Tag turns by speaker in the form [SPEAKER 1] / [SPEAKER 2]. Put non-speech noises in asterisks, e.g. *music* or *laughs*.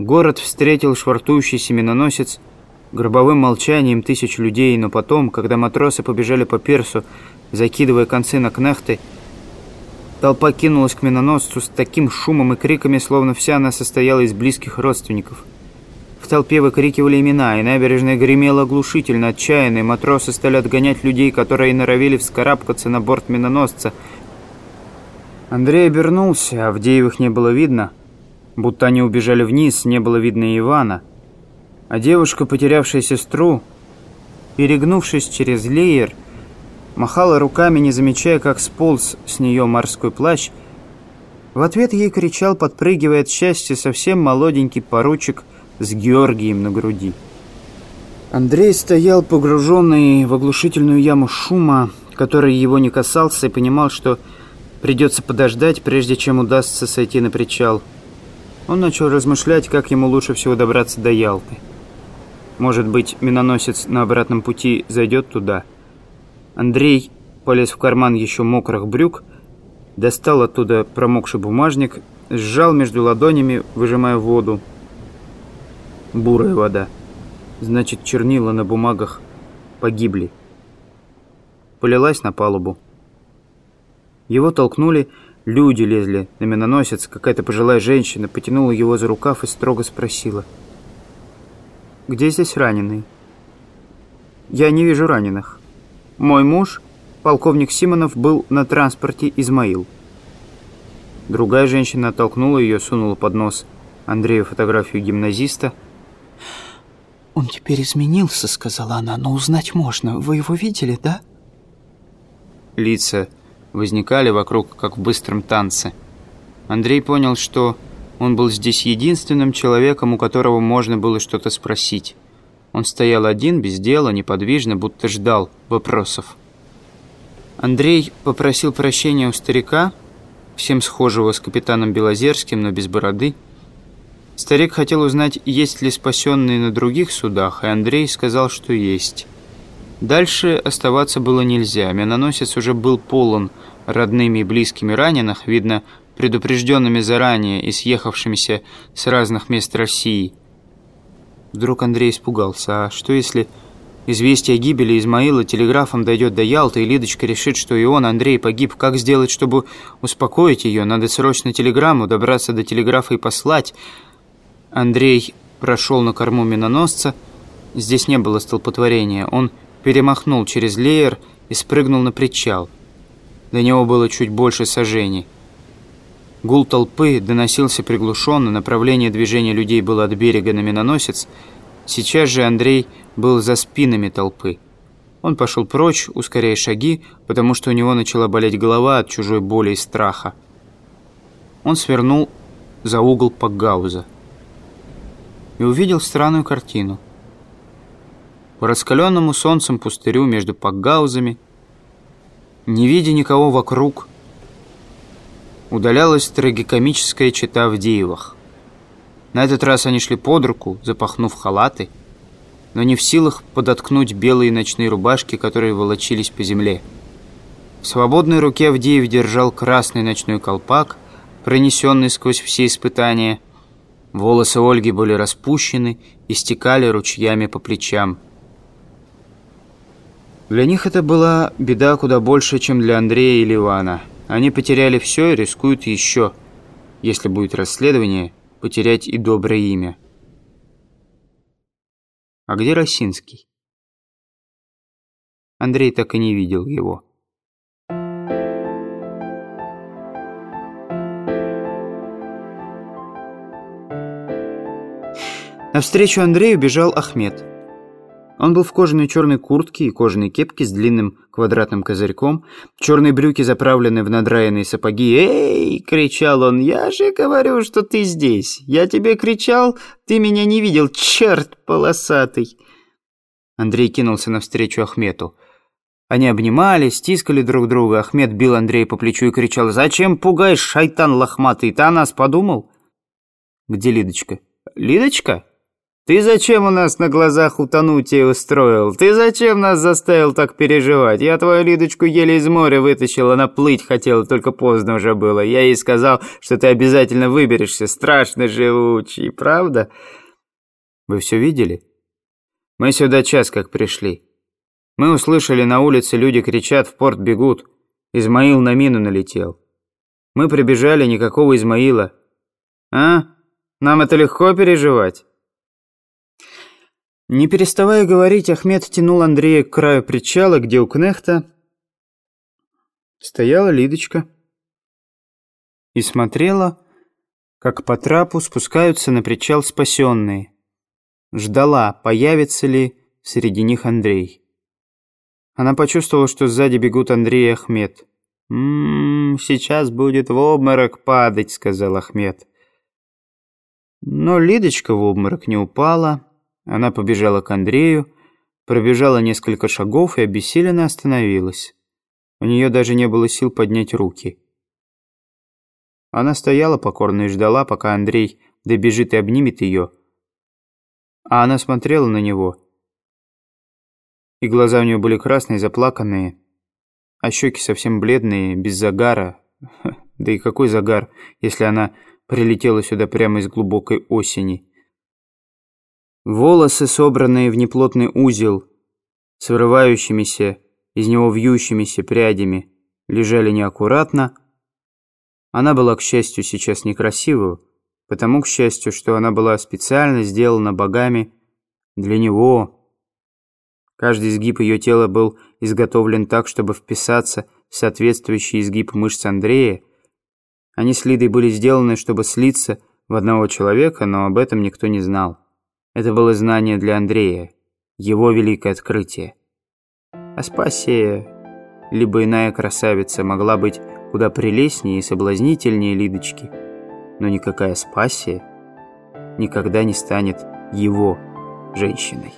[SPEAKER 1] Город встретил швартующийся миноносец гробовым молчанием тысяч людей, но потом, когда матросы побежали по персу, закидывая концы на кнехты, толпа кинулась к миноносцу с таким шумом и криками, словно вся она состояла из близких родственников. В толпе выкрикивали имена, и набережная гремела оглушительно, отчаянно, матросы стали отгонять людей, которые норовили вскарабкаться на борт миноносца. Андрей обернулся, а Авдеевых не было видно, будто они убежали вниз, не было видно Ивана. А девушка, потерявшая сестру, перегнувшись через леер, махала руками, не замечая, как сполз с нее морской плащ. В ответ ей кричал, подпрыгивая от счастья, совсем молоденький поручик с Георгием на груди. Андрей стоял погруженный в оглушительную яму шума, который его не касался, и понимал, что придется подождать, прежде чем удастся сойти на причал. Он начал размышлять, как ему лучше всего добраться до Ялты. Может быть, миноносец на обратном пути зайдет туда? Андрей полез в карман еще мокрых брюк, достал оттуда промокший бумажник, сжал между ладонями, выжимая воду. Бурая вода. Значит, чернила на бумагах погибли. Полилась на палубу. Его толкнули, люди лезли на миноносец. Какая-то пожилая женщина потянула его за рукав и строго спросила — где здесь раненый? Я не вижу раненых. Мой муж, полковник Симонов, был на транспорте «Измаил». Другая женщина оттолкнула ее, сунула под нос Андрею фотографию гимназиста.
[SPEAKER 2] «Он теперь изменился», — сказала она, — «но узнать можно. Вы его видели, да?»
[SPEAKER 1] Лица возникали вокруг, как в быстром танце. Андрей понял, что он был здесь единственным человеком, у которого можно было что-то спросить. Он стоял один, без дела, неподвижно, будто ждал вопросов. Андрей попросил прощения у старика, всем схожего с капитаном Белозерским, но без бороды. Старик хотел узнать, есть ли спасенные на других судах, и Андрей сказал, что есть. Дальше оставаться было нельзя. Миноносец уже был полон родными и близкими раненых, видно, предупрежденными заранее и съехавшимися с разных мест России. Вдруг Андрей испугался. А что если известие о гибели Измаила телеграфом дойдет до Ялты, и Лидочка решит, что и он, Андрей, погиб? Как сделать, чтобы успокоить ее? Надо срочно телеграмму, добраться до телеграфа и послать. Андрей прошел на корму миноносца. Здесь не было столпотворения. Он перемахнул через леер и спрыгнул на причал. До него было чуть больше сожжений. Гул толпы доносился приглушенно, направление движения людей было от берега на миноносец. Сейчас же Андрей был за спинами толпы. Он пошел прочь, ускоряя шаги, потому что у него начала болеть голова от чужой боли и страха. Он свернул за угол Пакгауза и увидел странную картину. По раскаленному солнцем пустырю между Пакгаузами, не видя никого вокруг, удалялась трагикомическая чита в Диевах. На этот раз они шли под руку, запахнув халаты, но не в силах подоткнуть белые ночные рубашки, которые волочились по земле. В свободной руке Авдеев держал красный ночной колпак, пронесенный сквозь все испытания. Волосы Ольги были распущены и стекали ручьями по плечам. Для них это была беда куда больше, чем для Андрея или Ивана. Они потеряли все и рискуют еще, если будет расследование, потерять и доброе имя. А где Росинский? Андрей так и не видел его. Навстречу Андрею бежал Ахмед. Он был в кожаной черной куртке и кожаной кепке с длинным квадратным козырьком, черные брюки заправлены в надраенные сапоги. «Эй!» — кричал он. «Я же говорю, что ты здесь! Я тебе кричал, ты меня не видел, черт полосатый!» Андрей кинулся навстречу Ахмету. Они обнимались, стискали друг друга. Ахмед бил Андрея по плечу и кричал. «Зачем пугаешь, шайтан лохматый? Ты о нас подумал?» «Где Лидочка?» «Лидочка?» Ты зачем у нас на глазах утонуть и устроил? Ты зачем нас заставил так переживать? Я твою Лидочку еле из моря вытащил, она плыть хотела, только поздно уже было. Я ей сказал, что ты обязательно выберешься, страшно живучий, правда? Вы все видели? Мы сюда час как пришли. Мы услышали на улице, люди кричат, в порт бегут. Измаил на мину налетел. Мы прибежали, никакого Измаила. А? Нам это легко переживать? Не переставая говорить, Ахмед тянул Андрея к краю причала, где у Кнехта стояла Лидочка и смотрела, как по трапу спускаются на причал спасенные. Ждала, появится ли среди них Андрей. Она почувствовала, что сзади бегут Андрей и Ахмед. «М -м, сейчас будет в обморок падать», — сказал Ахмед. Но Лидочка в обморок не упала, она побежала к Андрею, пробежала несколько шагов и обессиленно остановилась. У нее даже не было сил поднять руки. Она стояла покорно и ждала, пока Андрей добежит и обнимет ее. А она смотрела на него. И глаза у нее были красные, заплаканные, а щеки совсем бледные, без загара. *laughs* Да и какой загар, если она прилетела сюда прямо из глубокой осени. Волосы, собранные в неплотный узел, с вырывающимися из него вьющимися прядями, лежали неаккуратно. Она была, к счастью, сейчас некрасивую, потому, к счастью, что она была специально сделана богами для него. Каждый изгиб ее тела был изготовлен так, чтобы вписаться в соответствующий изгиб мышц Андрея. Они с Лидой были сделаны, чтобы слиться в одного человека, но об этом никто не знал. Это было знание для Андрея, его великое открытие. Аспасия, либо иная красавица, могла быть куда прелестнее и соблазнительнее Лидочки, но никакая Аспасия никогда не станет его женщиной.